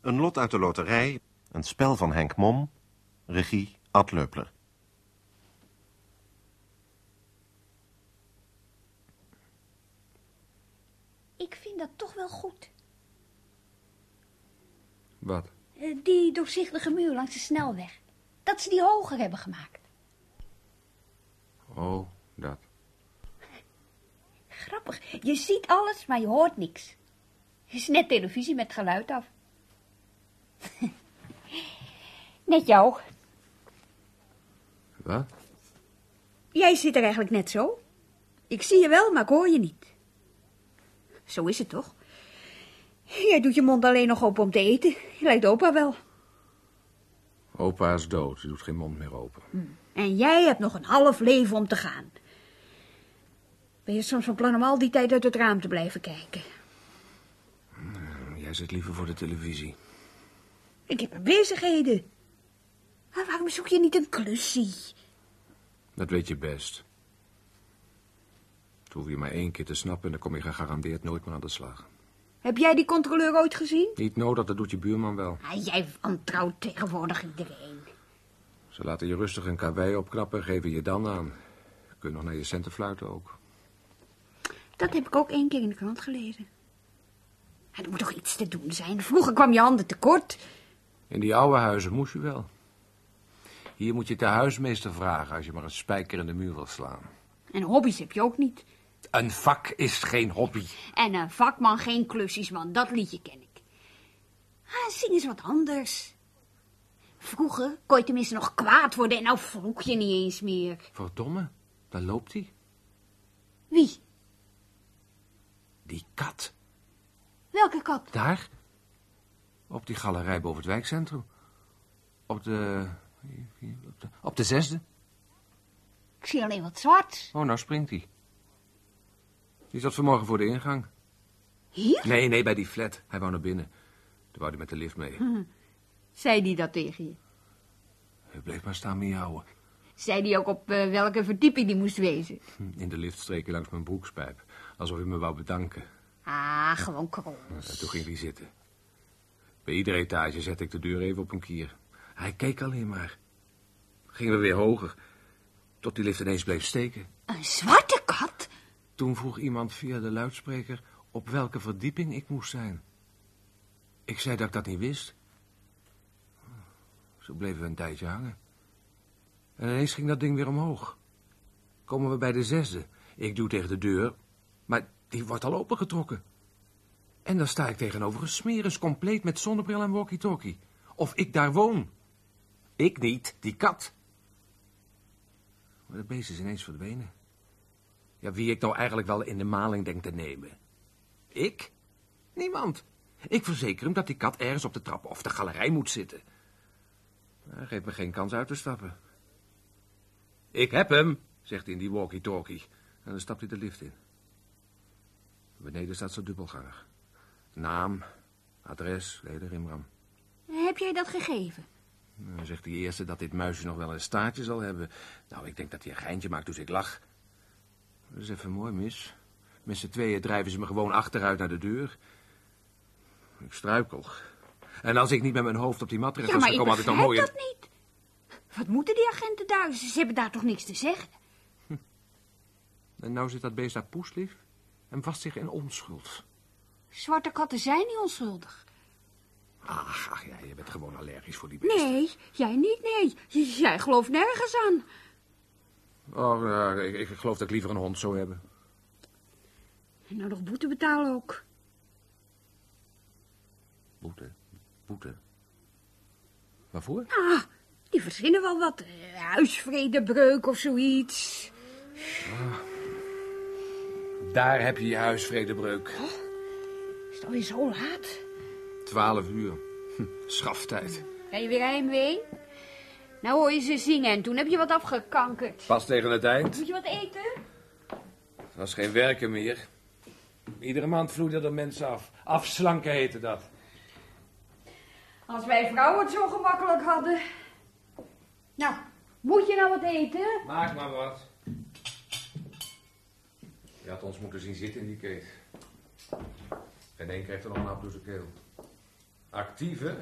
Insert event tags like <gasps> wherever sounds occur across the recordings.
Een lot uit de loterij, een spel van Henk Mom, regie Ad Leupler. Ik vind dat toch wel goed. Wat? Eh, Die doorzichtige muur langs de snelweg. Dat ze die hoger hebben gemaakt. Oh, dat. Grappig. Je ziet alles, maar je hoort niks. Het is net televisie met geluid af. <laughs> net jou. Wat? Jij zit er eigenlijk net zo. Ik zie je wel, maar ik hoor je niet. Zo is het toch? Jij doet je mond alleen nog open om te eten. Je lijkt opa wel. Opa is dood. Ze doet geen mond meer open. En jij hebt nog een half leven om te gaan. Ben je soms van plan om al die tijd uit het raam te blijven kijken? Jij zit liever voor de televisie. Ik heb mijn bezigheden. Maar waarom zoek je niet een klussie? Dat weet je best. Het hoef je maar één keer te snappen en dan kom je gegarandeerd nooit meer aan de slag. Heb jij die controleur ooit gezien? Niet nodig, dat doet je buurman wel. Ah, jij wantrouwt tegenwoordig iedereen. Ze laten je rustig een karwei opknappen en geven je dan aan. Kun je nog naar je centen fluiten ook. Dat heb ik ook één keer in de krant gelezen. Er moet toch iets te doen zijn. Vroeger kwam je handen tekort. In die oude huizen moest je wel. Hier moet je de huismeester vragen als je maar een spijker in de muur wil slaan. En hobby's heb je ook niet. Een vak is geen hobby. En een vakman geen klusjesman, dat liedje ken ik. Ah, zing eens wat anders. Vroeger kon je tenminste nog kwaad worden en nou vroeg je niet eens meer. Verdomme, daar loopt hij. Wie? Die kat. Welke kat? Daar. Op die galerij boven het wijkcentrum. Op de... Op de, op de zesde. Ik zie alleen wat zwart. Oh, nou springt hij. Die zat vanmorgen voor de ingang. Hier? Nee, nee, bij die flat. Hij wou naar binnen. Toen wou hij met de lift mee. Zei die dat tegen je? Hij bleef maar staan miauwen. Zei die ook op eh, welke verdieping die moest wezen? In de lift streek hij langs mijn broekspijp. Alsof hij me wou bedanken. Ah, gewoon krol. En toen ging hij zitten. Bij iedere etage zette ik de deur even op een kier. Hij keek alleen maar. Gingen we weer hoger. Tot die lift ineens bleef steken. Een zwarte kat? Toen vroeg iemand via de luidspreker op welke verdieping ik moest zijn. Ik zei dat ik dat niet wist. Zo bleven we een tijdje hangen. En ineens ging dat ding weer omhoog. Komen we bij de zesde. Ik doe tegen de deur, maar die wordt al opengetrokken. En dan sta ik tegenover een smeris compleet met zonnebril en walkie-talkie. Of ik daar woon. Ik niet, die kat. Maar dat beest is ineens verdwenen. Ja, wie ik nou eigenlijk wel in de maling denk te nemen. Ik? Niemand. Ik verzeker hem dat die kat ergens op de trap of de galerij moet zitten. Hij geeft me geen kans uit te stappen. Ik heb hem, zegt hij in die walkie-talkie. En dan stapt hij de lift in. Beneden staat zo'n dubbelganger. Naam, adres, Leder Rimram. Heb jij dat gegeven? Dan zegt die eerste dat dit muisje nog wel een staartje zal hebben. Nou, ik denk dat hij een geintje maakt, dus ik lach. Dat is even mooi, mis. Met z'n tweeën drijven ze me gewoon achteruit naar de deur. Ik struikel. En als ik niet met mijn hoofd op die mat terecht Ja, was gekomen, had ik begrijp nog mooi... dat niet. Wat moeten die agenten daar? Ze hebben daar toch niks te zeggen? En nou zit dat beest daar poeslief en vast zich in onschuld. Zwarte katten zijn niet onschuldig. Ach, ach ja, je bent gewoon allergisch voor die beesten. Nee, jij niet, nee. J- Jij gelooft nergens aan. Oh, ja, ik, ik geloof dat ik liever een hond zou hebben. En nou nog boete betalen ook. Boete, boete. Waarvoor? Ah, die verzinnen wel wat. eh, Huisvredebreuk of zoiets. Daar heb je je huisvredebreuk. Is het alweer zo laat? Twaalf uur. Hm, schaftijd. Ga je weer heimwee? Nou hoor je ze zingen en toen heb je wat afgekankerd. Pas tegen het eind. Moet je wat eten? Het was geen werken meer. Iedere maand vloeiden er mensen af. Afslanken heette dat. Als wij vrouwen het zo gemakkelijk hadden. Nou, moet je nou wat eten? Maak maar wat. Je had ons moeten zien zitten in die keet. En één kreeg er nog een hap door zijn keel. Actief, hè?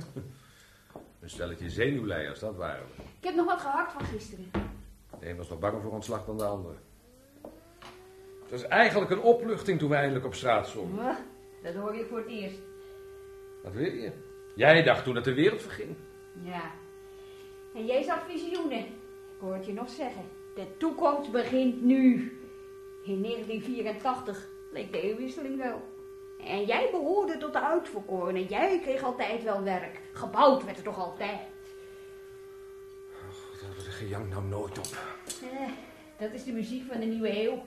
Een stelletje zenuwleiers, dat waren we. Ik heb nog wat gehakt van gisteren. De een was nog banger voor ontslag dan de andere. Het was eigenlijk een opluchting toen we eindelijk op straat stonden. Dat hoor je voor het eerst. Wat wil je? Jij dacht toen het de wereld verging. Ja. En jij zag visioenen. Ik hoor het je nog zeggen. De toekomst begint nu. In 1984 leek de eeuwwisseling wel. En jij behoorde tot de uitverkorenen. Jij kreeg altijd wel werk. Gebouwd werd er toch altijd. Dat was een gejank nou nooit op. Eh, dat is de muziek van de nieuwe eeuw.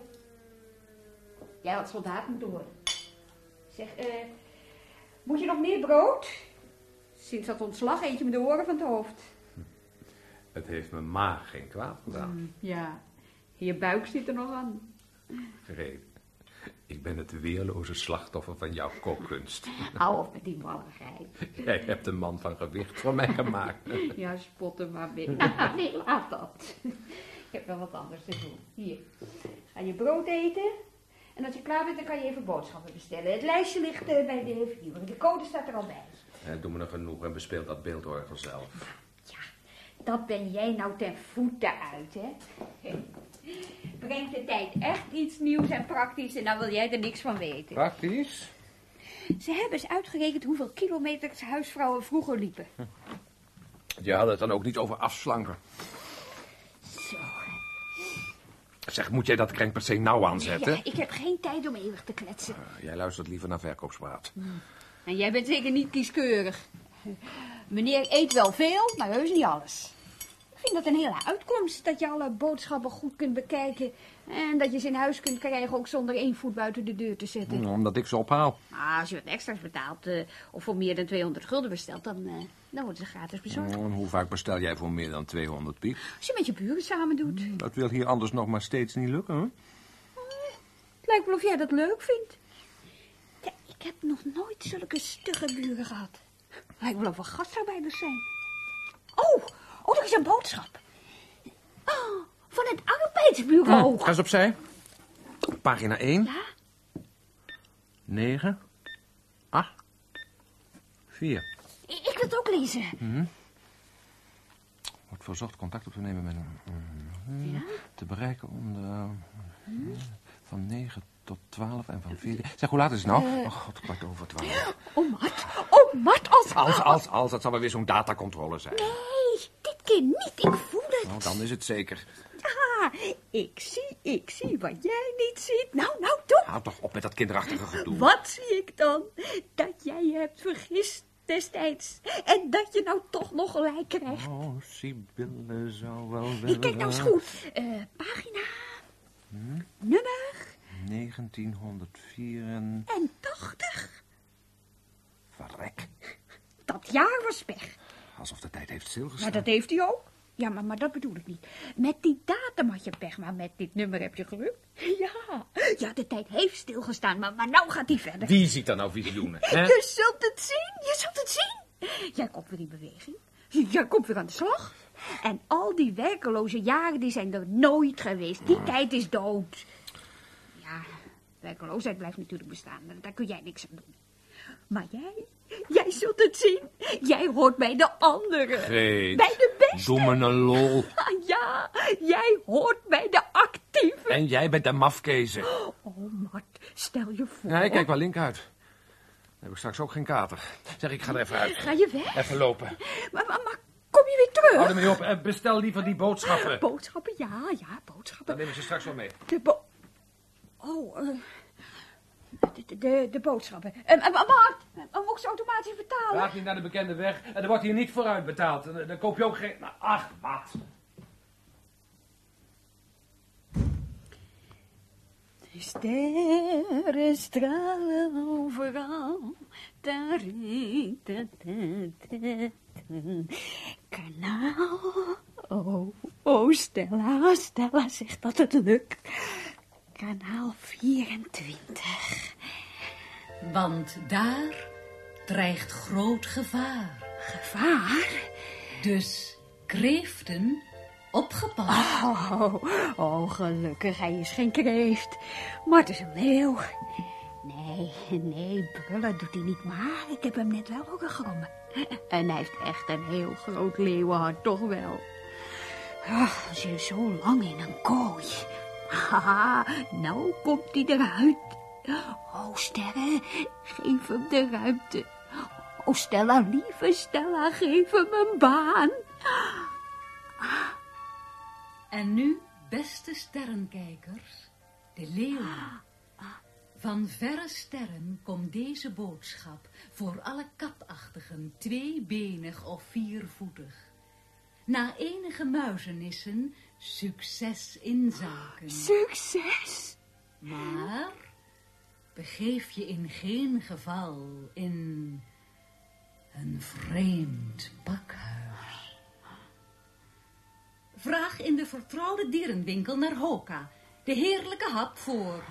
Jij had soldaat moeten worden. Zeg, eh, moet je nog meer brood? Sinds dat ontslag eet je me de oren van het hoofd. Het heeft mijn maag geen kwaad gedaan. Ja, je buik zit er nog aan. Greet, ik ben het weerloze slachtoffer van jouw kookkunst. <laughs> Hou op met die malligheid. Jij hebt een man van gewicht van mij gemaakt. Ja, spot er maar mee. Nou, <laughs> <laughs> nee, laat dat. Ik heb wel wat anders te doen. Hier, ga je brood eten. En als je klaar bent, dan kan je even boodschappen bestellen. Het lijstje ligt eh, bij de vernieuwer. De code staat er al bij. Eh, Doe me nog genoeg en bespeel dat beeldorgel zelf. Ja, dat ben jij nou ten voeten uit, hè? Brengt de tijd echt iets nieuws en praktisch en dan wil jij er niks van weten. Praktisch? Ze hebben eens uitgerekend hoeveel kilometers huisvrouwen vroeger liepen. Je had het dan ook niet over afslanken. Zo. Zeg, moet jij dat krenk per se nauw aanzetten? Ja, ik heb geen tijd om eeuwig te kletsen. Eh, Jij luistert liever naar verkoopspraat. En jij bent zeker niet kieskeurig. Meneer eet wel veel, maar heus niet alles. Ik vind dat een hele uitkomst, dat je alle boodschappen goed kunt bekijken... en dat je ze in huis kunt krijgen, ook zonder één voet buiten de deur te zetten. Omdat ik ze ophaal. Maar als je wat extra's betaalt, eh, of voor meer dan 200 gulden bestelt, dan, eh, dan worden ze gratis bezorgd. En hoe vaak bestel jij voor meer dan 200 piek? Als je met je buren samen doet. Dat wil hier anders nog maar steeds niet lukken, hè? Het lijkt wel of jij dat leuk vindt. Ja, ik heb nog nooit zulke stugge buren gehad. Lijkt wel of we gastarbeiders zijn. Oh, oh, er is een boodschap. Oh, van het arbeidsbureau. Ga eens opzij. Pagina 1, Ja, 9, 8, 4. ik, ik wil het ook lezen. Wordt verzocht contact op te nemen met een... Ja? Te bereiken onder... Van 9 tot 12 en van 14... Zeg, hoe laat is het nou? Oh god, kwart over 12. <gasps> Oh, Mat. Oh, Mat, als... Als, als, als. Dat zal wel weer zo'n datacontrole zijn. Nee, keer niet. Ik voel het. Nou, dan is het zeker. Ja, ik zie, ik zie wat jij niet ziet. Nou, nou, toch. Houd toch op met dat kinderachtige gedoe. Wat zie ik dan? Dat jij je hebt vergist destijds. En dat je nou toch nog gelijk krijgt. Oh, Sibylle zou wel willen... Kijk nou eens goed. Eh, pagina. Nummer 1904 en... en 80. Verrek. Dat jaar was pech. Alsof de tijd heeft stilgestaan. Maar dat heeft hij ook. Ja, maar, maar dat bedoel ik niet. Met die datum had je pech, maar met dit nummer heb je geluk. <laughs> Ja, ja de tijd heeft stilgestaan, maar, maar nou gaat hij verder. Wie ziet dan nou visioenen? <laughs> Hè? Je zult het zien, je zult het zien. Jij komt weer in beweging. Jij komt weer aan de slag. En al die werkeloze jaren, die zijn er nooit geweest. Die tijd is dood. Ja, werkeloosheid blijft natuurlijk bestaan. Daar kun jij niks aan doen. Maar jij, jij zult het zien. Jij hoort bij de anderen. Greet, Bij de beste. Doe me een lol. <laughs> Ah, Ja, jij hoort bij de actieven. En jij bent de mafkezen. Oh, Mart, stel je voor. Ja, ik kijk wel link uit. Dan heb ik straks ook geen kater. Zeg, ik ga er even uit. Ga je weg? Even lopen. Maar, maar, maar kom je weer terug? Hou ermee op en bestel liever die boodschappen. Boodschappen, ja, ja, boodschappen. Dan neem ik ze straks wel mee. De bo... Oh, eh... de, de, de, de boodschappen. Uh, moet ik ze automatisch betalen? Laat niet naar de bekende weg. En er wordt hier niet vooruit betaald. En, eh, Dan koop je ook geen... Nou, ach, wat. De sterren stralen overal. Kanaal. Oh, oh, Stella, Stella zegt dat het lukt. Kanaal 24. Want daar dreigt groot gevaar. Gevaar? Dus kreeften, opgepast. Oh, oh, gelukkig, hij is geen kreeft. Maar het is een leeuw. Nee, nee, brullen doet hij niet, maar ik heb hem net wel horen grommen. En hij heeft echt een heel groot leeuwenhart, toch wel. Ach, als je zo lang in een kooi. Haha, nou komt hij eruit. Oh, Sterre, geef hem de ruimte. Oh, Stella, lieve Stella, geef hem een baan. En nu, beste sterrenkijkers, de leeuw. Van verre sterren komt deze boodschap voor alle katachtigen, tweebenig of viervoetig. Na enige muizenissen, succes in zaken. Succes! Maar begeef je in geen geval in een vreemd pakhuis. Vraag in de vertrouwde dierenwinkel naar Hoka, de heerlijke hap voor.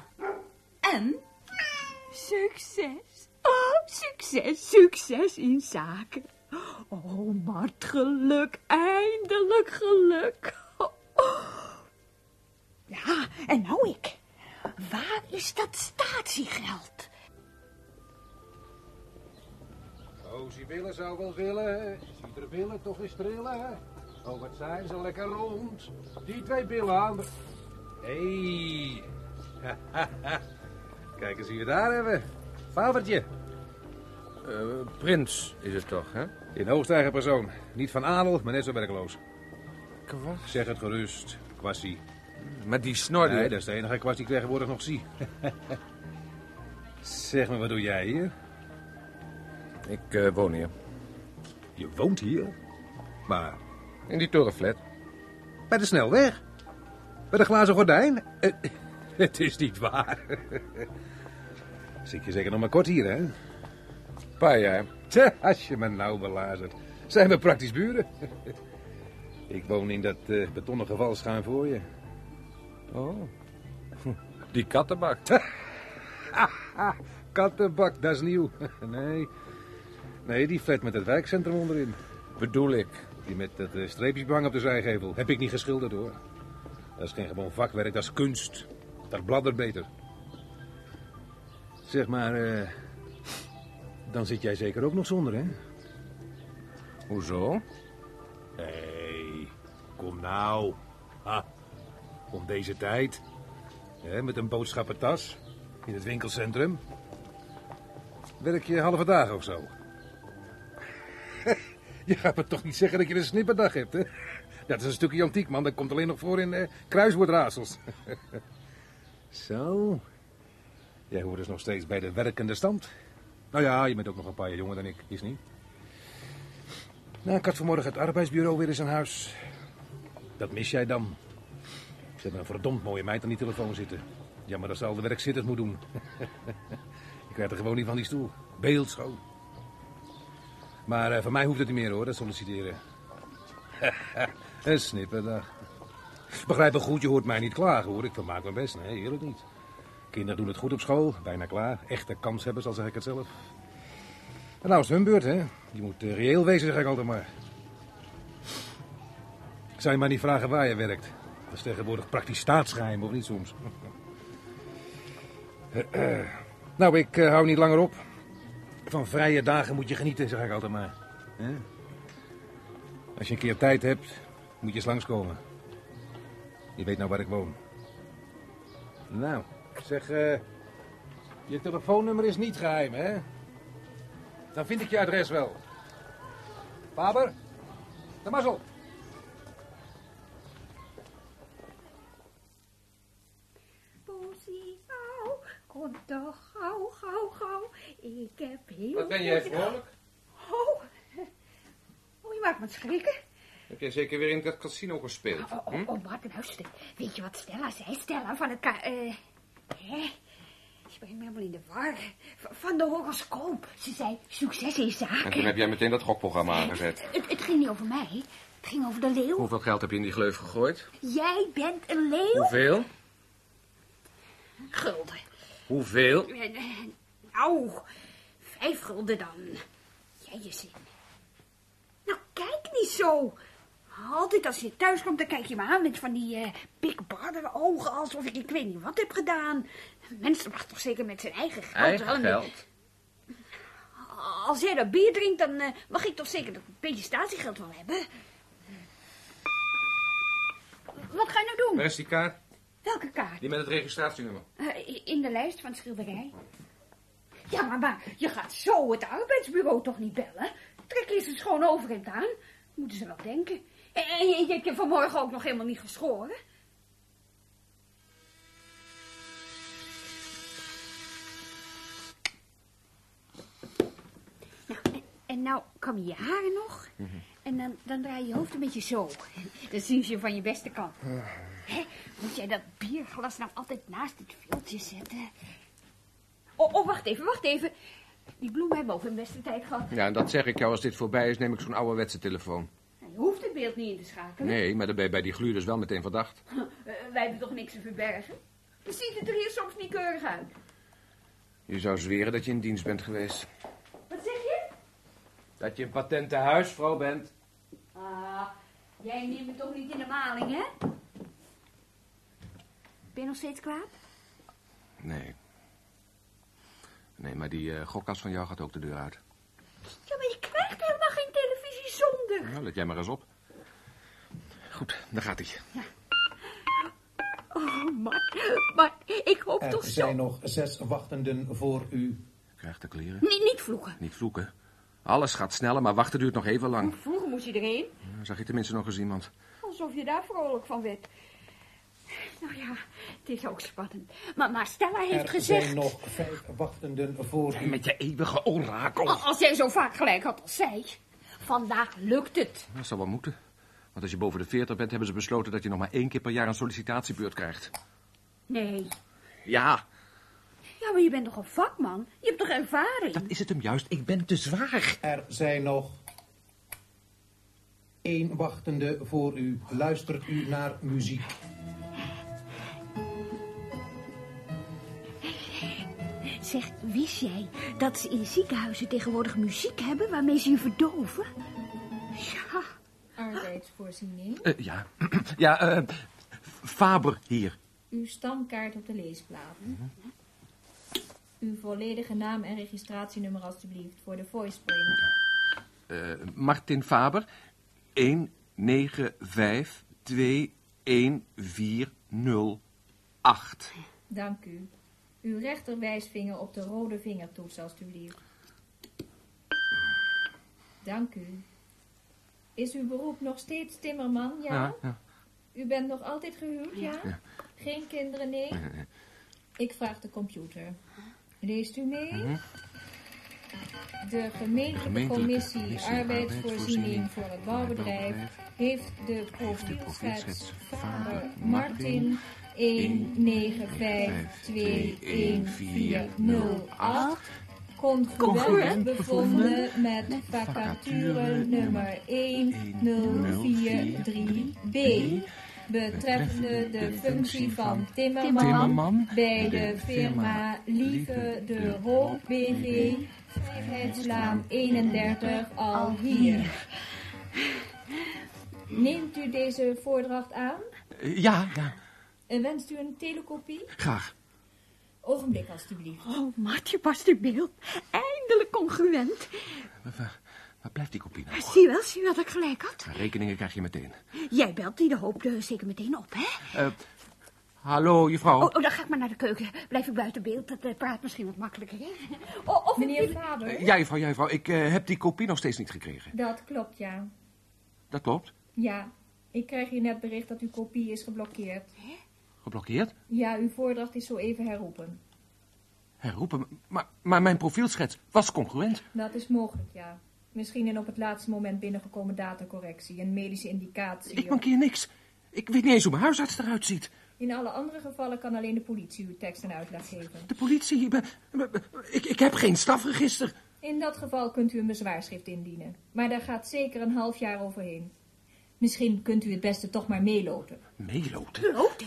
En Succes. Oh, succes, succes in zaken. Oh, Mart, geluk, eindelijk geluk. En nou ik. Waar is dat statiegeld? Oh, ze willen zou wel willen. Ziet er billen toch eens trillen. Oh, wat zijn ze lekker rond. Die twee billen aan de... Hé. Hey. <laughs> Kijk eens wie we daar hebben. Fabertje. Uh, prins is het toch, hè? In hoogste eigen persoon. Niet van adel, maar net zo werkloos. Kwas? Zeg het gerust, kwassie. Maar die snor... Nee, dat is de enige kwast die ik tegenwoordig nog zie. <laughs> zeg me, wat doe jij hier? Ik uh, woon hier. Je woont hier? Maar... In die torenflat. Bij de snelweg? Bij de glazen gordijn? Uh, <laughs> het is niet waar. <laughs> Zit je zeker nog maar kort hier, hè? Een paar jaar. Tja, als je me nou belazert. Zijn we praktisch buren? ik woon in dat uh, betonnen geval schuin voor je. Oh. <laughs> Die kattenbak. <laughs> kattenbak, dat is nieuw. <laughs> nee. Nee, die flat met het wijkcentrum onderin. Bedoel ik. Die met dat uh, streepjesbehang op de zijgevel. Heb ik niet geschilderd, hoor. Dat is geen gewoon vakwerk, dat is kunst. Dat bladdert beter. Zeg maar, uh, dan zit jij zeker ook nog zonder, hè? Hoezo? Hé, hey, kom nou. Om deze tijd. Hè, met een boodschappentas. In het winkelcentrum. Werk je halve dagen of zo? <laughs> je gaat me toch niet zeggen dat je een snipperdag hebt, hè? Dat is een stukje antiek, man. Dat komt alleen nog voor in kruiswoordrasels. <laughs> Zo. Jij hoort dus nog steeds bij de werkende stand. Nou ja, je bent ook nog een paar jaar jonger dan ik, is niet? Nou, ik had vanmorgen het arbeidsbureau weer eens aan huis. Dat mis jij dan. Ze hebben een verdomd mooie meid aan die telefoon zitten. Jammer dat ze al de werkzitters moet doen. <laughs> ik krijg er gewoon niet van die stoel. Beeldschoon. Maar uh, van mij hoeft het niet meer hoor, dat solliciteren. <laughs> een snipperdag. Begrijp me goed, je hoort mij niet klagen hoor. Ik vermaak me best, nee, eerlijk niet. Kinderen doen het goed op school, bijna klaar. Echte kans hebben, zal zeg ik het zelf. En nou is hun beurt, hè. Je moet uh, reëel wezen, zeg ik altijd maar. Ik zou je maar niet vragen waar je werkt. Dat is tegenwoordig praktisch staatsgeheim, of niet soms? nou, ik uh, hou niet langer op. Van vrije dagen moet je genieten, zeg ik altijd maar. Als je een keer tijd hebt, moet je eens langskomen. Je weet nou waar ik woon. Nou, zeg, uh, je telefoonnummer is niet geheim, hè? Dan vind ik je adres wel. Faber, de mazzel. Ik heb heel Wat ben jij vrolijk? Oh, <laughs> oh, je maakt me schrikken. Heb jij zeker weer in het casino gespeeld? Oh, oh, oh Martin, luister. Weet je wat Stella zei? Stella van het... Ka uh, hè? Ik ben helemaal in de war. Van de horoscoop. Ze zei succes in zaken. En toen heb jij meteen dat gokprogramma aangezet. <laughs> Het, het ging niet over mij. Het ging over de leeuw. Hoeveel geld heb je in die gleuf gegooid? Jij bent een leeuw? Hoeveel? Gulden. Hoeveel? Nou, vijf gulden dan. Jij je zin. Nou, kijk niet zo. Altijd als je thuis komt, dan kijk je me aan met van die eh Big Brother ogen, alsof ik ik weet niet wat heb gedaan. Mensen mag toch zeker met zijn eigen geld Eigen wel geld? Als jij dat bier drinkt, dan eh, mag ik toch zeker een beetje statiegeld wel hebben. Wat ga je nou doen? Waar is die kaart? Welke kaart? Die met het registratienummer. Eh, in de lijst van het schilderij. Ja, maar, maar je gaat zo het arbeidsbureau toch niet bellen? Trek eens een schoon overhemd aan. Moeten ze wel denken. En, en je, je hebt je vanmorgen ook nog helemaal niet geschoren. Nou, en, en nou kom je je haren nog. En dan, dan draai je je hoofd een beetje zo. Dan zie je van je beste kant. Hè, moet jij dat bierglas nou altijd naast het viltje zetten? Oh, oh, wacht even, wacht even. Die bloemen hebben ook hun beste tijd gehad. Ja, en dat zeg ik jou. Als dit voorbij is, neem ik zo'n ouderwetse telefoon. Je hoeft het beeld niet in te schakelen. Nee, maar dan ben je bij die gluurders wel meteen verdacht. <laughs> Eh, wij hebben toch niks te verbergen? Dan ziet het er hier soms niet keurig uit. Je zou zweren dat je in dienst bent geweest. Wat zeg je? Dat je een patente huisvrouw bent. Ah, jij neemt me toch niet in de maling, hè? Ben je nog steeds kwaad? Nee. Nee, maar die eh gokkas van jou gaat ook de deur uit. Ja, maar je krijgt helemaal geen televisie zonder. Nou, let jij maar eens op. Goed, daar gaat hij. Oh, maar, maar ik hoop Er toch zo... zijn nog zes wachtenden voor u. Krijg de kleren. Nee, niet vloeken. Niet vloeken. Alles gaat sneller, maar wachten duurt nog even lang. Vroeger moest je erheen. Dan zag je tenminste nog eens iemand. Alsof je daar vrolijk van werd. Nou ja, het is ook spannend. Maar, maar Stella heeft Er gezegd... zijn nog vijf wachtenden voor u. Met je eeuwige orakel. Al- Als jij zo vaak gelijk had als zij. Vandaag lukt het. Dat zal wel moeten. Want als je boven de 40 bent, hebben ze besloten dat je nog maar één keer per jaar een sollicitatiebeurt krijgt. Nee. Ja, Ja, maar je bent toch een vakman? Je hebt toch ervaring? dat is het hem juist. Ik ben te zwaar. Er zijn nog één wachtende voor u. Luistert u naar muziek. Zeg, wist jij dat ze in ziekenhuizen tegenwoordig muziek hebben waarmee ze je verdoven? Ja. Arbeidsvoorziening. Eh, ja, <clears throat> ja eh, Faber hier. Uw stamkaart op de leesplaten. Uw volledige naam en registratienummer alstublieft voor de voiceprint. Eh, Martin Faber. 195214008. Dank u. Uw rechterwijsvinger op de rode vingertoets alstublieft. Dank u. Is uw beroep nog steeds timmerman, ja? Ja, ja. U bent nog altijd gehuwd, ja? Ja. Geen kinderen, nee? Ik vraag de computer. Leest u mee? Mhm. De gemeentelijke commissie arbeidsvoorziening voor het bouwbedrijf heeft de profielschets profielschets vader vader Martin Martin 1952408 congruent Congruent bevonden met vacature nummer 1043b betreffende de functie van timmerman Timmerman bij de firma Lieve de Roop BV, Vrijheidslaan 31, al hier. Neemt u deze voordracht aan? Ja, ja, En wenst u een telekopie? graag. Ogenblik, alstublieft. Oh, Martje, past het beeld. Eindelijk congruent. Waar, waar- waar blijft die kopie nou? Zie wel, zie wel dat ik gelijk had. Rekeningen krijg je meteen. Jij belt die de hoop er zeker meteen op, hè? Eh, hallo, juffrouw. Oh, oh, dan ga ik maar naar de keuken. Blijf ik buiten beeld, dat eh, praat misschien wat makkelijker, hè? Oh, of Meneer ik- Vader? Eh, ja, juffrouw, ja, juffrouw. Ik eh, heb die kopie nog steeds niet gekregen. Dat klopt, ja. Dat klopt. Ja, ik krijg hier net bericht dat uw kopie is geblokkeerd. Geblokkeerd. Ja, uw voordracht is zo even herroepen. Herroepen. Maar, maar mijn profielschets was congruent. Dat is mogelijk, ja. Misschien een op het laatste moment binnengekomen datacorrectie, een medische indicatie. Ik of- mankeer niks. Ik weet niet eens hoe mijn huisarts eruit ziet. In alle andere gevallen kan alleen de politie uw tekst en uitleg geven. De politie. Ik, ben- ik, ik heb geen strafregister. In dat geval kunt u een bezwaarschrift indienen. Maar daar gaat zeker een half jaar overheen. Misschien kunt u het beste toch maar meeloten. Meeloten. Loten?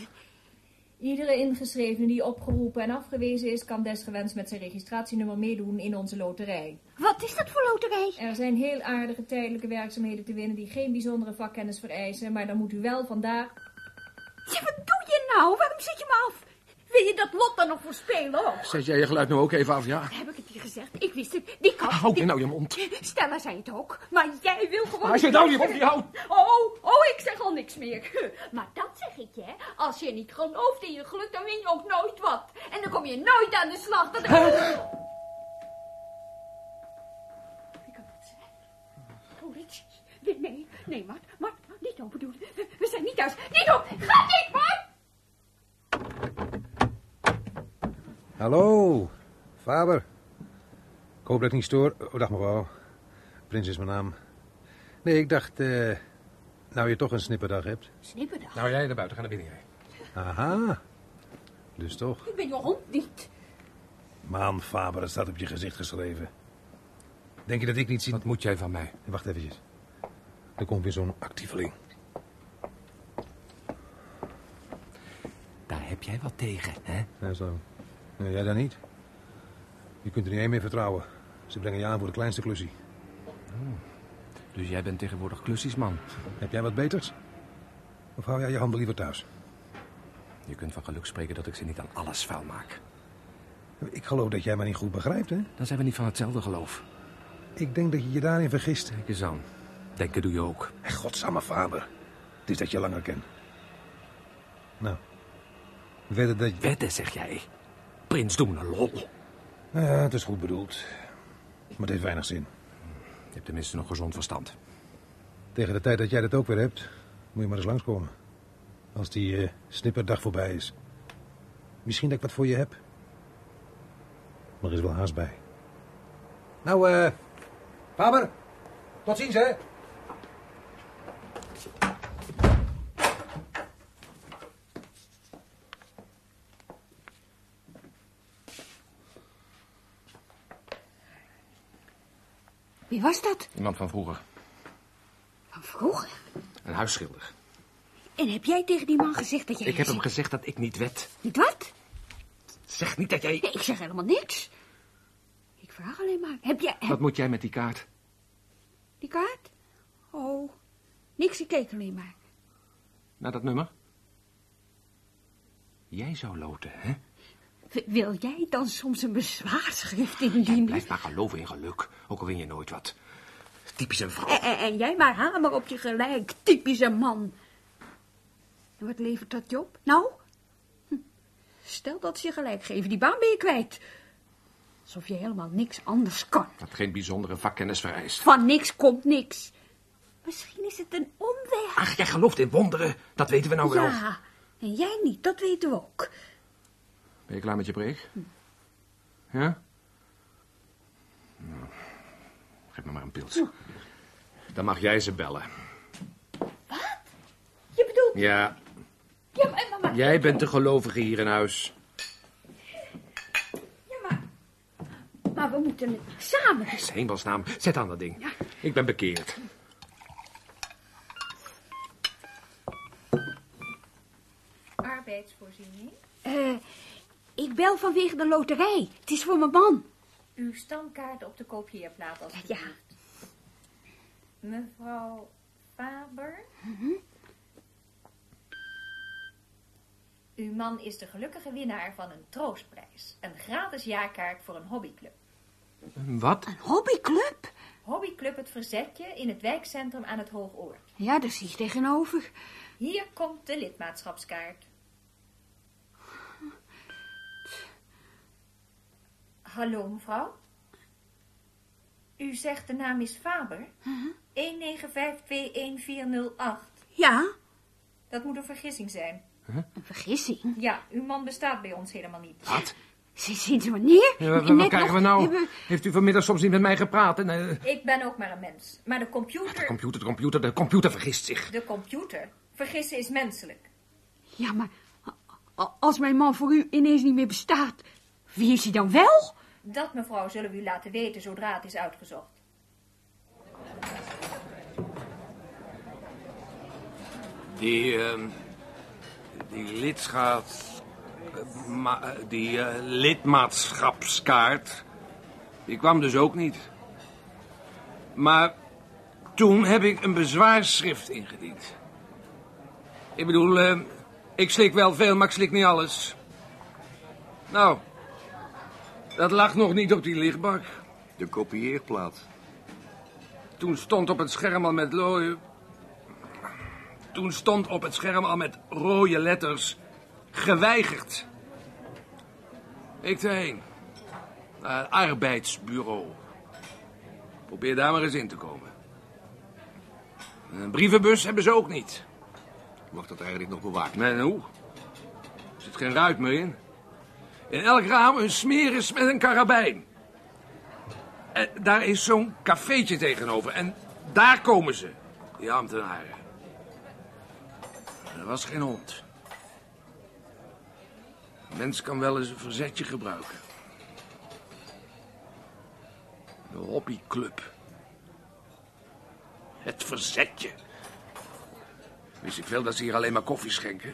Iedere ingeschrevene die opgeroepen en afgewezen is, kan desgewenst met zijn registratienummer meedoen in onze loterij. Wat is dat voor loterij? Er zijn heel aardige tijdelijke werkzaamheden te winnen die geen bijzondere vakkennis vereisen, maar dan moet u wel vandaag... Ja, wat doe je nou? Waarom zet je me af? Wil je dat lot dan nog voor spelen? ook? Zet jij je geluid nou ook even af, ja? Heb ik het je gezegd? Ik wist het. Die kat. Hou je die- nou je mond. Stella zei het ook. Maar jij wil gewoon... Als je nou je mond niet houdt. Oh, oh, ik zeg al niks meer. <laughs> Maar dat zeg ik je, hè. Als je niet gelooft in je geluk, dan win je ook nooit wat. En dan kom je nooit aan de slag. Dat... Wie kan dat zijn? Politie. Nee, nee, nee, Mart. Mart, niet open doen. We, we zijn niet thuis. Niet op. Ga niet, Mart! Hallo, Faber. Ik hoop dat ik niet stoor. Oh, dag mevrouw. Prins is mijn naam. Nee, ik dacht, eh, nou je toch een snipperdag hebt. Snipperdag. Nou, jij naar buiten, ga naar binnen. jij. Aha. Dus toch. Ik ben je hond niet. Maan, Faber, het staat op je gezicht geschreven. Denk je dat ik niet zie... Wat moet jij van mij? Wacht eventjes. Er komt weer zo'n actieveling. Daar heb jij wat tegen, hè? Ja, zo. Nee, jij dan niet? Je kunt er niet één meer vertrouwen. Ze brengen je aan voor de kleinste klusje. Dus jij bent tegenwoordig klussiesman. Heb jij wat beters? Of hou jij je handen liever thuis? Je kunt van geluk spreken dat ik ze niet aan alles vuil maak. Ik geloof dat jij me niet goed begrijpt, hè? Dan zijn we niet van hetzelfde geloof. Ik denk dat je je daarin vergist. Kijk eens aan. Denken doe je ook. Godsamme vader. Het is dat je langer kent. Nou. Verder dat je... Wedden, zeg jij. Prins, doe me een lol. Ja, het is goed bedoeld. Maar het heeft weinig zin. Je hebt tenminste nog gezond verstand. Tegen de tijd dat jij dat ook weer hebt, moet je maar eens langskomen. Als die eh, snipperdag voorbij is. Misschien dat ik wat voor je heb. Maar er is wel haast bij. Nou, eh... Faber, tot ziens, hè. Was dat? Iemand van vroeger. Van vroeger. Een huisschilder. En heb jij tegen die man gezegd dat jij... Ik heb hem gezegd dat ik niet wed. Niet wat? Zeg niet dat jij... Nee, ik zeg helemaal niks. Ik vraag alleen maar. Heb jij... heb- Wat moet jij met die kaart? Die kaart? Oh, niks, ik keek alleen maar. Naar dat nummer? Jij zou loten, hè? Wil jij dan soms een bezwaarschrift indienen? Blijf maar geloven in geluk, ook al win je nooit wat. Typisch een vrouw. En, jij maar hamer op je gelijk, typische man. En wat levert dat je op? Nou? Hm. Stel dat ze je gelijk geven, die baan ben je kwijt. Alsof je helemaal niks anders kan. Dat geen bijzondere vakkennis vereist. Van niks komt niks. Misschien is het een omweg. Ach, jij gelooft in wonderen. Dat weten we nou wel. Ja, en jij niet, dat weten we ook. Ben je klaar met je preek? Ja? Nou, geef me maar een pils. Dan mag jij ze bellen. Je bedoelt... Ja, Ja, maar, maar, maar, jij bent de gelovige hier in huis. ja, maar... Maar we moeten het samen hemelsnaam, zet aan dat ding. Ik ben bekeerd. Arbeidsvoorziening. Eh, ik bel vanwege de loterij. Het is voor mijn man. Uw stamkaart op de kopieerplaat alsjeblieft. Ja. Mevrouw Faber. Uw man is de gelukkige winnaar van een troostprijs. Een gratis jaarkaart voor een hobbyclub. Wat? Een hobbyclub? Hobbyclub Het Verzetje in het wijkcentrum aan het Hoogoord. Ja, daar zie je tegenover. Hier komt de lidmaatschapskaart. Hallo mevrouw. U zegt de naam is Faber? 195210408. Ja, Dat moet een vergissing zijn. een vergissing. Ja, uw man bestaat bij ons helemaal niet. Wat? Sinds sinds wanneer? Ja, wat, wat krijgen nog- we nou? hebben- Heeft u vanmiddag soms niet met mij gepraat? En, eh, Ik ben ook maar een mens. Maar de de computer... computer, de computer, de computer vergist zich. De computer. Vergissen is menselijk. Ja, maar als mijn man voor u ineens niet meer bestaat, wie is hij dan wel? Dat, mevrouw, zullen we u laten weten zodra het is uitgezocht. Die, ehm die eh, die eh, lidmaatschapskaart, die kwam dus ook niet. Maar toen heb ik een bezwaarschrift ingediend. Ik bedoel, eh, ik slik wel veel, maar ik slik niet alles. Nou, dat lag nog niet op die lichtbak. De kopieerplaat. Toen stond op het scherm al met rode... Toen stond op het scherm al met rode letters... Geweigerd. Ik erheen. Naar het arbeidsbureau. Probeer daar maar eens in te komen. Een brievenbus hebben ze ook niet. Wordt dat eigenlijk nog bewaakt? Nee, hoe? Er zit geen ruit meer in. In elk raam een smeris met een karabijn. En daar is zo'n cafeetje tegenover. En daar komen ze, die ambtenaren. Er was geen hond. Mens kan wel eens een verzetje gebruiken. De hobbyclub. Het verzetje. Wist ik veel dat ze hier alleen maar koffie schenken.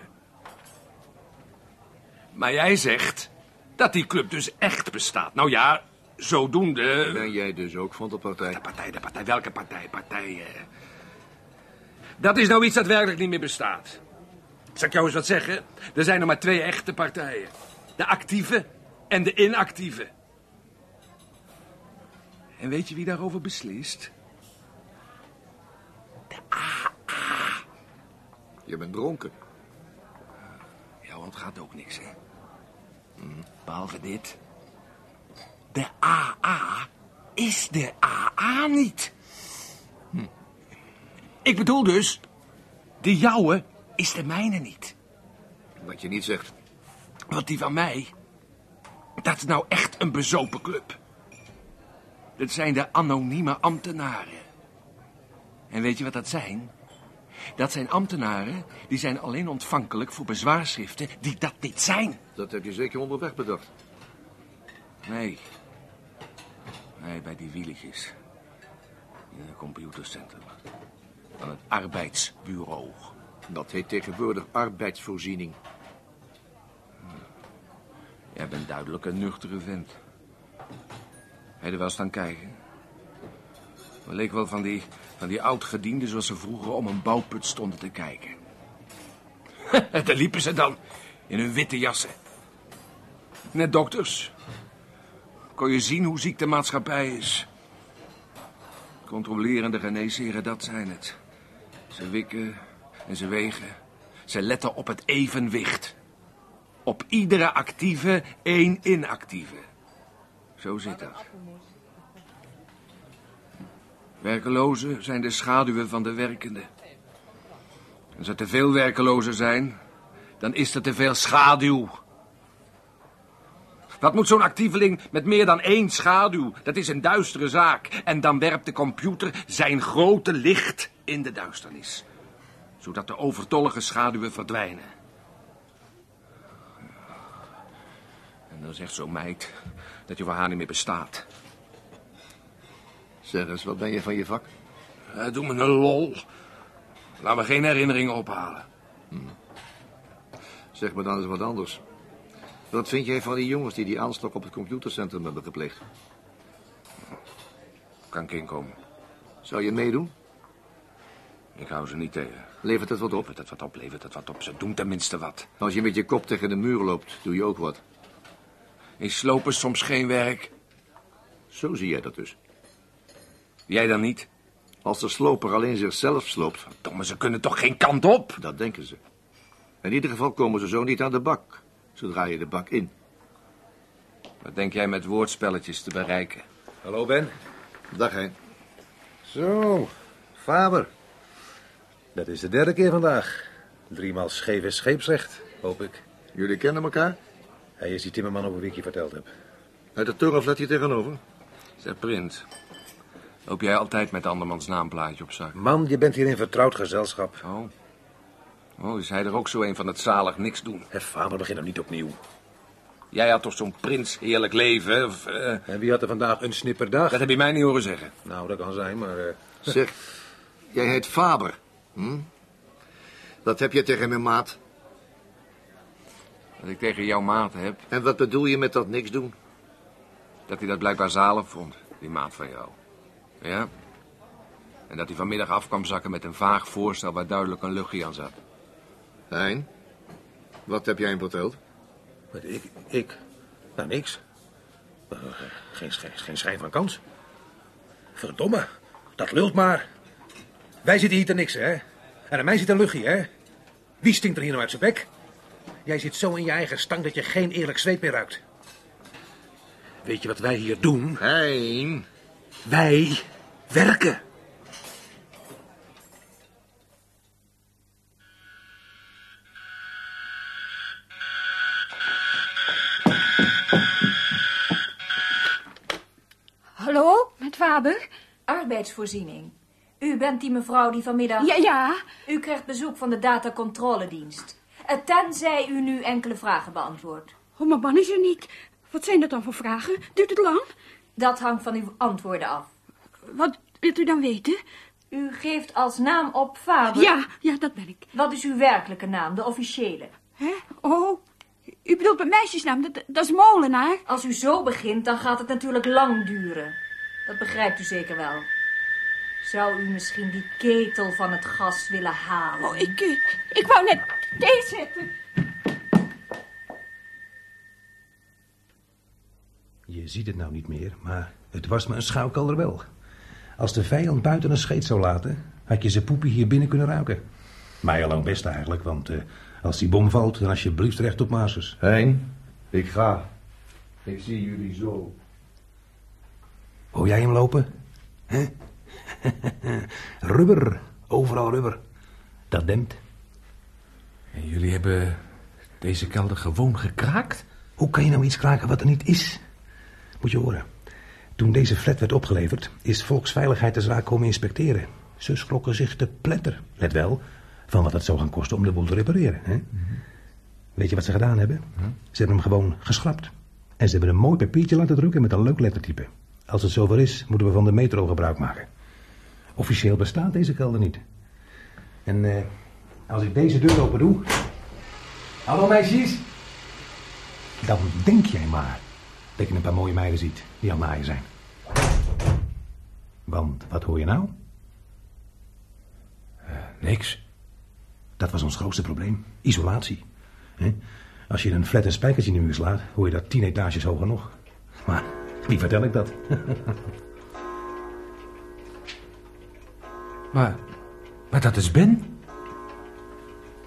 Maar jij zegt dat die club dus echt bestaat. Nou ja, zodoende... Ben jij dus ook van de partij? De partij, de partij, welke partij? Partijen. Dat is nou iets dat werkelijk niet meer bestaat. Zal ik jou eens wat zeggen? Er zijn er maar twee echte partijen. De actieve en de inactieve. En weet je wie daarover beslist? Je bent dronken. Jou ontgaat ook niks, hè? Hm, behalve dit. De AA is de AA niet. Hm. Ik bedoel dus, de jouwe is de mijne niet. Wat je niet zegt. Want die van mij, dat is nou echt een bezopen club. Dat zijn de anonieme ambtenaren. En weet je wat dat zijn? Dat zijn ambtenaren die zijn alleen ontvankelijk voor bezwaarschriften die dat niet zijn. Dat heb je zeker onderweg bedacht. Nee. Nee, bij die wieletjes. In het computercentrum. Van het arbeidsbureau. Dat heet tegenwoordig arbeidsvoorziening. Jij bent duidelijk een nuchtere vent. Heb je er wel eens aan kijken? We leek wel van die, van die oud-gedienden zoals ze vroeger om een bouwput stonden te kijken. <laughs> Daar liepen ze dan, in hun witte jassen. Net dokters. Kon je zien hoe ziek de maatschappij is. Controlerende geneesheren, dat zijn het. Ze wikken en ze wegen. Ze letten op het evenwicht. Op iedere actieve één inactieve. Zo zit dat. Werkelozen zijn de schaduwen van de werkenden. Als er te veel werkelozen zijn, dan is er te veel schaduw. Wat moet zo'n actieveling met meer dan één schaduw? Dat is een duistere zaak. En dan werpt de computer zijn grote licht in de duisternis. Zodat de overtollige schaduwen verdwijnen. En dan zegt zo'n meid dat je voor haar niet meer bestaat. Zeg eens, wat ben je van je vak? Uh, doe me een lol. Laat me geen herinneringen ophalen. Zeg me dan eens wat anders. Wat vind jij van die jongens die die aanslag op het computercentrum hebben gepleegd? Kan ik inkomen. Zou je meedoen? Ik hou ze niet tegen. Levert het wat op? Levert het wat op, levert het wat op. Ze doen tenminste wat. Als je met je kop tegen de muur loopt, doe je ook wat. Is slopen soms geen werk? Zo zie jij dat dus. Jij dan niet? Als de sloper alleen zichzelf sloopt, Domme, ze kunnen toch geen kant op? dat denken ze. In ieder geval komen ze zo niet aan de bak, zodra je de bak in. Wat denk jij met woordspelletjes te bereiken? Hallo, Ben. Dag, hè. Zo, Faber. Dat is de derde keer vandaag. Driemaal scheef is scheepsrecht, hoop ik. Jullie kennen elkaar? Hij is die timmerman over wie ik je verteld heb. Uit de torenflat hier tegenover? Zeg, Prins. Loop jij altijd met andermans naamplaatje op zak? Man, je bent hier in vertrouwd gezelschap. Oh. Oh, is hij er ook zo een van het zalig niks doen? Hé, Faber, begin nou niet opnieuw. Jij had toch zo'n prins heerlijk leven? Of, eh, En wie had er vandaag een snipperdag? dat heb je mij niet horen zeggen. Nou, dat kan zijn, maar... eh, Zeg, jij heet Faber. Hm? Dat heb je tegen mijn maat. dat ik tegen jouw maat heb, En wat bedoel je met dat niks doen? dat hij dat blijkbaar zalig vond, die maat van jou. Ja? En dat hij vanmiddag af kwam zakken met een vaag voorstel waar duidelijk een luchtje aan zat. Hein, wat heb jij hem verteld? Wat, ik, ik? Nou, niks. Eh, geen, geen, geen schijn van kans. Verdomme, dat lult maar. Wij zitten hier te niks, hè? En aan mij zit een luchtje, hè? Wie stinkt er hier nou uit zijn bek? Jij zit zo in je eigen stank dat je geen eerlijk zweet meer ruikt. Weet je wat wij hier doen? Hein, Wij werken. Hallo, met Faber? Arbeidsvoorziening. U bent die mevrouw die vanmiddag... Ja, ja. U krijgt bezoek van de datacontroledienst. Eh, Tenzij u nu enkele vragen beantwoordt. Oh, mijn man is er niet. Wat zijn dat dan voor vragen? Duurt het lang? Dat hangt van uw antwoorden af. Wat wilt u dan weten? U geeft als naam op Faber. Ja, ja, dat ben ik. Wat is uw werkelijke naam, de officiële? Hè? Oh, u bedoelt mijn meisjesnaam, dat, dat is Molenaar. Als u zo begint, dan gaat het natuurlijk lang duren. Dat begrijpt u zeker wel. Zou u misschien die ketel van het gas willen halen? Oh, ik, ik wou net thee zetten. Je ziet het nou niet meer, maar het was me een schouwkelder wel. Als de vijand buiten een scheet zou laten, had je zijn poepie hier binnen kunnen ruiken. Mij al lang best eigenlijk, want eh, als die bom valt, dan alsjeblieft recht op Mazes. Hein, ik ga. Ik zie jullie zo. Hoor jij hem lopen? Hè? <laughs> rubber, overal rubber. Dat dempt. En jullie hebben deze kelder gewoon gekraakt? Hoe kan je nou iets kraken wat er niet is? Moet je horen. Toen deze flat werd opgeleverd, is Volksveiligheid de zaak komen inspecteren. Ze schrokken zich te pletter. Let wel, van wat het zou gaan kosten om de boel te repareren. Hè? Weet je wat ze gedaan hebben? Ze hebben hem gewoon geschrapt. En ze hebben een mooi papiertje laten drukken met een leuk lettertype. Als het zover is, moeten we van de metro gebruik maken. Officieel bestaat deze kelder niet. En eh, als ik deze deur open doe... Hallo meisjes! Dan denk jij maar dat je een paar mooie meiden ziet die aan het naaien zijn. Want wat hoor je nou? Niks. Dat was ons grootste probleem. Isolatie. Als je een flat een spijkertje in de muur slaat, hoor je dat tien etages hoger nog. Maar wie vertel ik dat? <laughs> Maar, maar dat is Ben.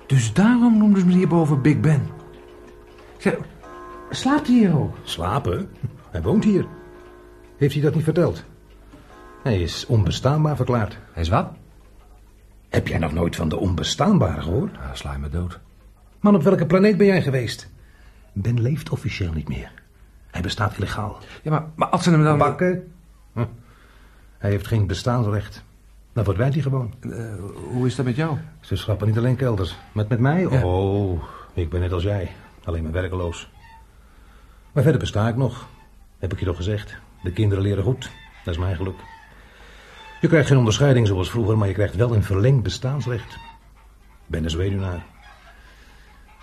Dus daarom noemden ze me hierboven Big Ben. Zeg, slaapt hij hier ook? Slapen? Hij woont hier. Heeft hij dat niet verteld? Hij is onbestaanbaar verklaard. Hij is wat? Heb jij nog nooit van de onbestaanbare gehoord? Ah, sla je me dood. Man, op welke planeet ben jij geweest? Ben leeft officieel niet meer. Hij bestaat illegaal. Ja, maar, maar als ze hem dan... Bakken? Hm. Hij heeft geen bestaansrecht. Dan verdwijnt hij gewoon. Eh, hoe is dat met jou? Ze schrappen niet alleen kelders. Met met mij? Ja. Oh, ik ben net als jij. Alleen maar werkeloos. Maar verder besta ik nog. Heb ik je toch gezegd. De kinderen leren goed. Dat is mijn geluk. Je krijgt geen onderscheiding zoals vroeger, maar je krijgt wel een verlengd bestaansrecht. Ik ben dus weduwnaar.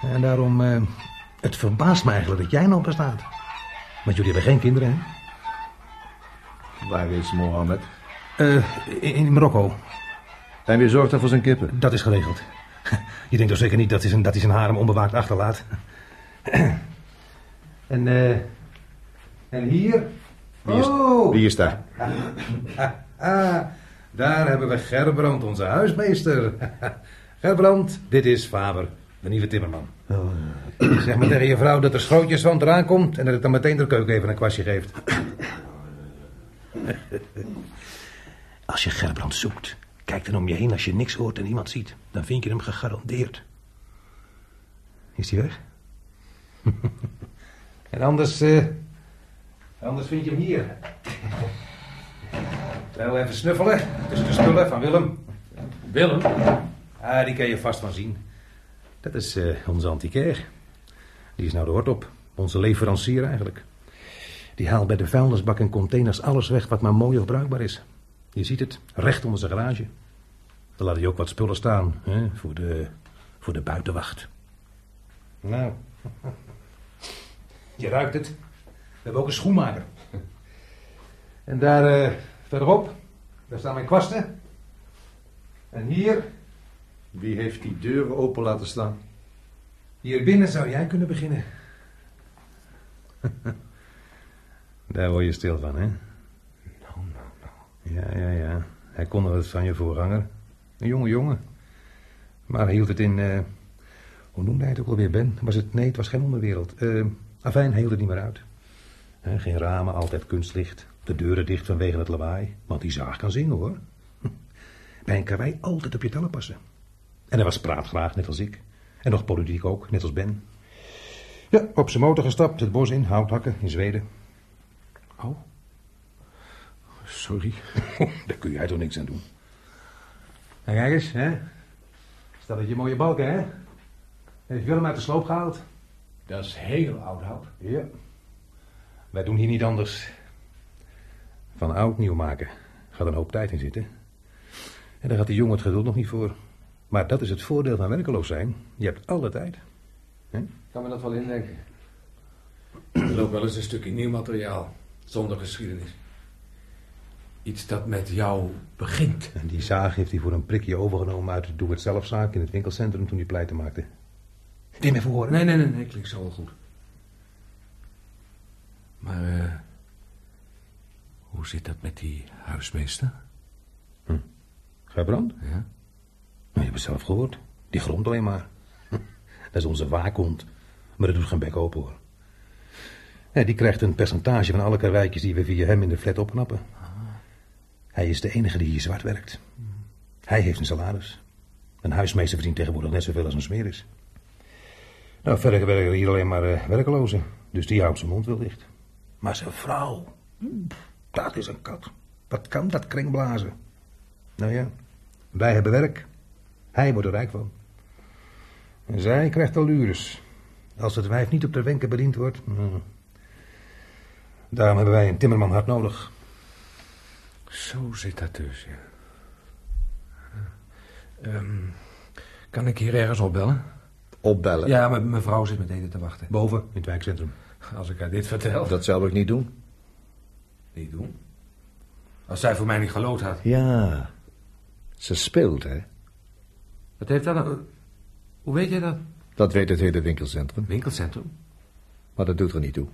En daarom, eh, het verbaast me eigenlijk dat jij nog bestaat. Want jullie hebben geen kinderen, hè? Waar is Mohammed? Eh, in, in Marokko. En wie zorgt er voor zijn kippen? Dat is geregeld. <laughs> Je denkt toch zeker niet dat hij zijn, dat hij zijn harem onbewaakt achterlaat? <clears throat> En, eh... en hier? Wie is, oh, wie is daar? <laughs> ah, daar hebben we Gerbrand, onze huismeester. <laughs> Gerbrand, dit is Faber, de nieuwe timmerman. Zeg maar tegen je vrouw dat er schrootjes van eraan komt... en dat ik dan meteen de keuken even een kwastje geeft. <coughs> Als je Gerbrand zoekt, kijk dan om je heen als je niks hoort en niemand ziet. Dan vind je hem gegarandeerd. Is hij weg? <laughs> en anders, eh, anders vind je hem hier. Wel even snuffelen tussen de spullen van Willem. Willem? Ah, die kan je vast van zien. Dat is eh, onze antiquaire. Die is nou de hort op. Onze leverancier eigenlijk. Die haalt bij de vuilnisbak en containers alles weg wat maar mooi of bruikbaar is. Je ziet het, recht onder zijn garage. Dan laat hij ook wat spullen staan, hè, voor, de, voor de buitenwacht. Nou, Je ruikt het. We hebben ook een schoenmaker. En daar eh, verderop, daar staan mijn kwasten. En hier, Wie heeft die deuren open laten staan? hier binnen zou jij kunnen beginnen. <laughs> Daar word je stil van, hè? Nou, nou, nou. Ja, ja, ja. Hij kon er wat van je voorganger. Een jonge jongen. Maar hij hield het in... eh, hoe noemde hij het ook alweer, Ben? Was het, nee, het was geen onderwereld. Eh afijn, hield het niet meer uit. Geen ramen, altijd kunstlicht. De deuren dicht vanwege het lawaai. Want die zaag kan zingen, hoor. <laughs> Bij een karwei altijd op je tellen passen. En hij was praatgraag, net als ik. En nog politiek ook, net als Ben. Ja, op zijn motor gestapt, het bos in, houthakken in Zweden. Oh. Sorry. <laughs> Daar kun jij toch niks aan doen. En kijk eens, hè. Stel dat je mooie balken, hè. Heeft Willem uit de sloop gehaald? Dat is heel oud hout. Ja. Wij doen hier niet anders. Van oud nieuw maken. Gaat een hoop tijd in zitten. En daar had die jongen het geduld nog niet voor. Maar dat is het voordeel van werkeloos zijn. Je hebt alle tijd. Ik kan me dat wel indenken. Er loopt wel eens een stukje nieuw materiaal. Zonder geschiedenis. Iets dat met jou begint. En die zaag heeft hij voor een prikje overgenomen uit de doe-het-zelfzaak in het winkelcentrum toen hij pleiten maakte. Wil je me even horen? Nee, nee, nee, nee, klinkt zo wel goed. Maar, eh. hoe zit dat met die huismeester? Gebrand? Ja? Nou, je hebt het zelf gehoord. Die grond alleen maar. Dat is onze waakhond. Maar dat doet geen bek open hoor. Ja, die krijgt een percentage van alle karweitjes die we via hem in de flat opknappen. Hij is de enige die hier zwart werkt. Hij heeft een salaris. Een huismeester verdient tegenwoordig net zoveel als een smeer is. Nou, verder werken hier alleen maar eh, werkelozen. Dus die houdt zijn mond wel dicht. Maar zijn vrouw, dat is een kat. Wat kan dat kringblazen? Nou ja, wij hebben werk. Hij wordt er rijk van. En zij krijgt allures. Als het wijf niet op de wenken bediend wordt. nou. Daarom hebben wij een timmerman hard nodig. Zo zit dat dus, ja. Ehm, kan ik hier ergens opbellen? Opbellen. Ja, maar mijn vrouw zit met eten te wachten. Boven, in het wijkcentrum. Als ik haar dit vertel. Dat zou ik niet doen. niet doen. Als zij voor mij niet gelood had. Ja, ze speelt, hè? Wat heeft dat nou... Hoe weet jij dat? Dat weet het hele winkelcentrum. Winkelcentrum? Maar dat doet er niet toe.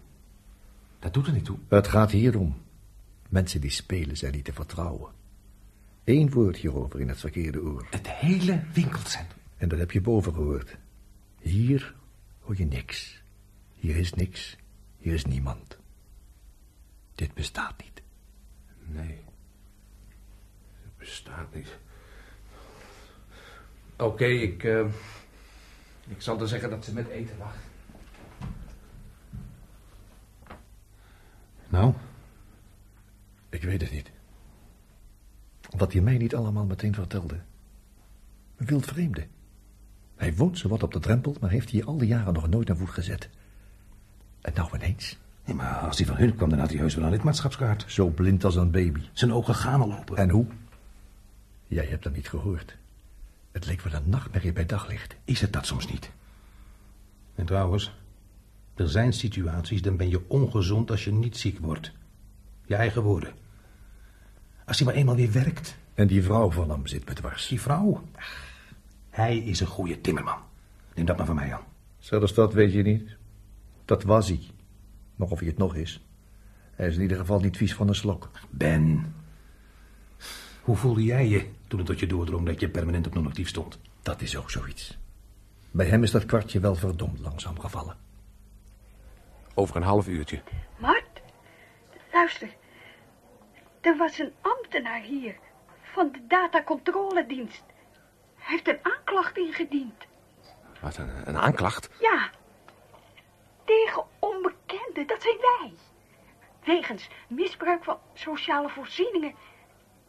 Dat doet er niet toe. Het gaat hier om. Mensen die spelen zijn niet te vertrouwen. Eén woord hierover in het verkeerde oor. Het hele winkelcentrum. En dat heb je boven gehoord. Hier hoor je niks. Hier is niks. Hier is niemand. Dit bestaat niet. Nee. Het bestaat niet. Oké, ik... eh, ik zal dan zeggen dat ze met eten wacht. Nou, Ik weet het niet. Wat hij mij niet allemaal meteen vertelde. Een wild vreemde. Hij woont zowat op de drempel, maar heeft hier al die jaren nog nooit een voet gezet. En nou ineens, ja, maar als hij van hun kwam, dan had hij heus wel een lidmaatschapskaart. zo blind als een baby. Zijn ogen gaan al open. En hoe? Jij hebt dat niet gehoord. Het leek wel een nachtmerrie bij daglicht. Is het dat soms niet? En trouwens, er zijn situaties, dan ben je ongezond als je niet ziek wordt. Je eigen woorden. Als hij maar eenmaal weer werkt. En die vrouw van hem zit me dwars. Die vrouw. ach, Hij is een goede timmerman. Neem dat maar van mij aan. Zelfs dat weet je niet. Dat was hij. Maar of hij het nog is. Hij is in ieder geval niet vies van een slok. Ben. Hoe voelde jij je toen het tot je doordrong dat je permanent op non-actief stond? Dat is ook zoiets. Bij hem is dat kwartje wel verdomd langzaam gevallen. Over een half uurtje. Mart, luister. Er was een ambtenaar hier van de datacontroledienst. Hij heeft een aanklacht ingediend. Wat, een, een aanklacht? Ja, tegen onbekenden, dat zijn wij. Wegens misbruik van sociale voorzieningen.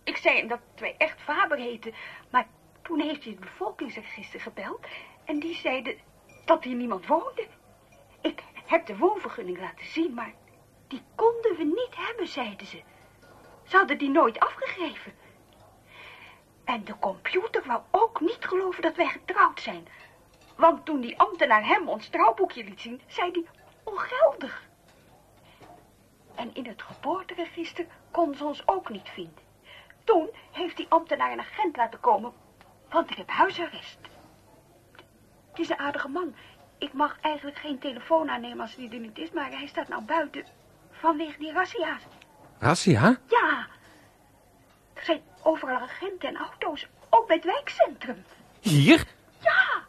Ik zei hem dat wij echt Faber heten, maar toen heeft hij het bevolkingsregister gebeld... en die zeiden dat hier niemand woonde. Ik heb de woonvergunning laten zien, maar die konden we niet hebben, zeiden ze. Ze hadden die nooit afgegeven. En de computer wou ook niet geloven dat wij getrouwd zijn. Want toen die ambtenaar hem ons trouwboekje liet zien, zei hij ongeldig. En in het geboorteregister kon ze ons ook niet vinden. Toen heeft die ambtenaar een agent laten komen, want ik heb huisarrest. Het is een aardige man. Ik mag eigenlijk geen telefoon aannemen als hij er niet is, maar hij staat nou buiten vanwege die razzia's. Rassia? Ja, er zijn overal agenten en auto's, ook bij het wijkcentrum. Hier? Ja,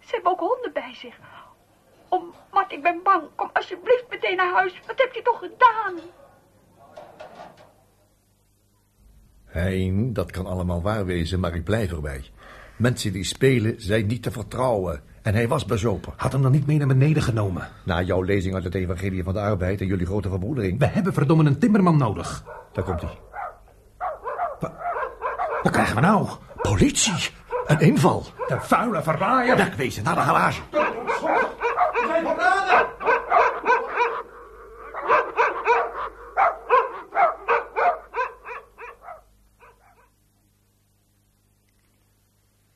ze hebben ook honden bij zich. Oh, Mart, ik ben bang. Kom alsjeblieft meteen naar huis. Wat heb je toch gedaan? Hein, dat kan allemaal waar wezen, maar ik blijf erbij. Mensen die spelen zijn niet te vertrouwen. En hij was bezopen. Had hem dan niet mee naar beneden genomen. Na jouw lezing uit het Evangelie van de Arbeid en jullie grote verbroedering. We hebben verdomme een timmerman nodig. Daar komt hij. Wat krijgen we nou? Politie! Een inval! De vuile verraaier. Wegwezen, naar de garage.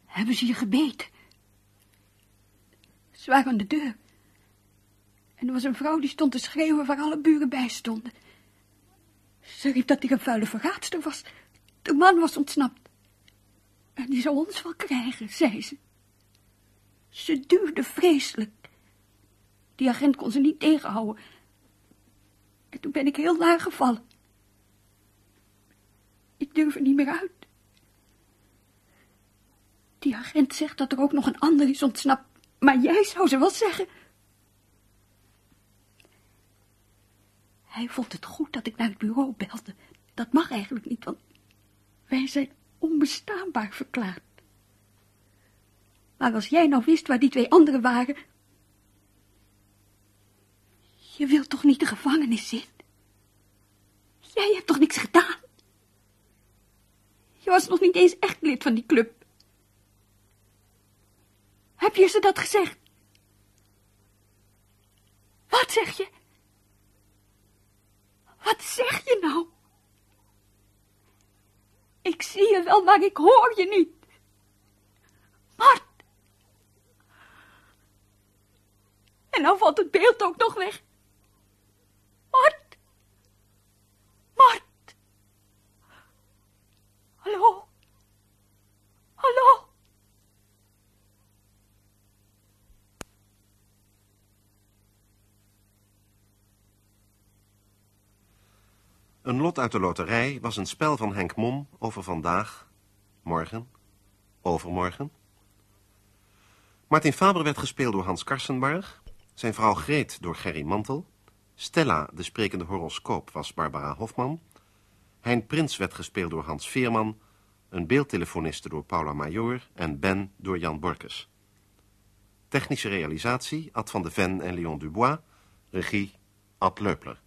Hebben ze je gebeten? Ze waren aan de deur. En er was een vrouw die stond te schreeuwen waar alle buren bij stonden. Ze riep dat hij een vuile verraadster was. De man was ontsnapt. En die zou ons wel krijgen, zei ze. Ze duwde vreselijk. Die agent kon ze niet tegenhouden. En toen ben ik heel laag gevallen. Ik durf er niet meer uit. Die agent zegt dat er ook nog een ander is ontsnapt. Maar jij zou ze wel zeggen. Hij vond het goed dat ik naar het bureau belde. Dat mag eigenlijk niet, want wij zijn onbestaanbaar verklaard. Maar als jij nou wist waar die twee anderen waren... Je wilt toch niet de gevangenis in? Jij hebt toch niks gedaan? Je was nog niet eens echt lid van die club. Heb je ze dat gezegd? Wat zeg je? Wat zeg je nou? Ik zie je wel, maar ik hoor je niet. Mart. En nou valt het beeld ook nog weg. Mart. Mart. Hallo. Hallo. Een lot uit de loterij was een spel van Henk Mom over vandaag, morgen, overmorgen. Martin Faber werd gespeeld door Hans Karsenbarg, zijn vrouw Greet door Gerry Mantel, Stella, de sprekende horoscoop, was Barbara Hofman, Hein Prins werd gespeeld door Hans Veerman, een beeldtelefoniste door Paula Major en Ben door Jan Borkes. Technische realisatie Ad van de Ven en Leon Dubois, regie Ad Leupler.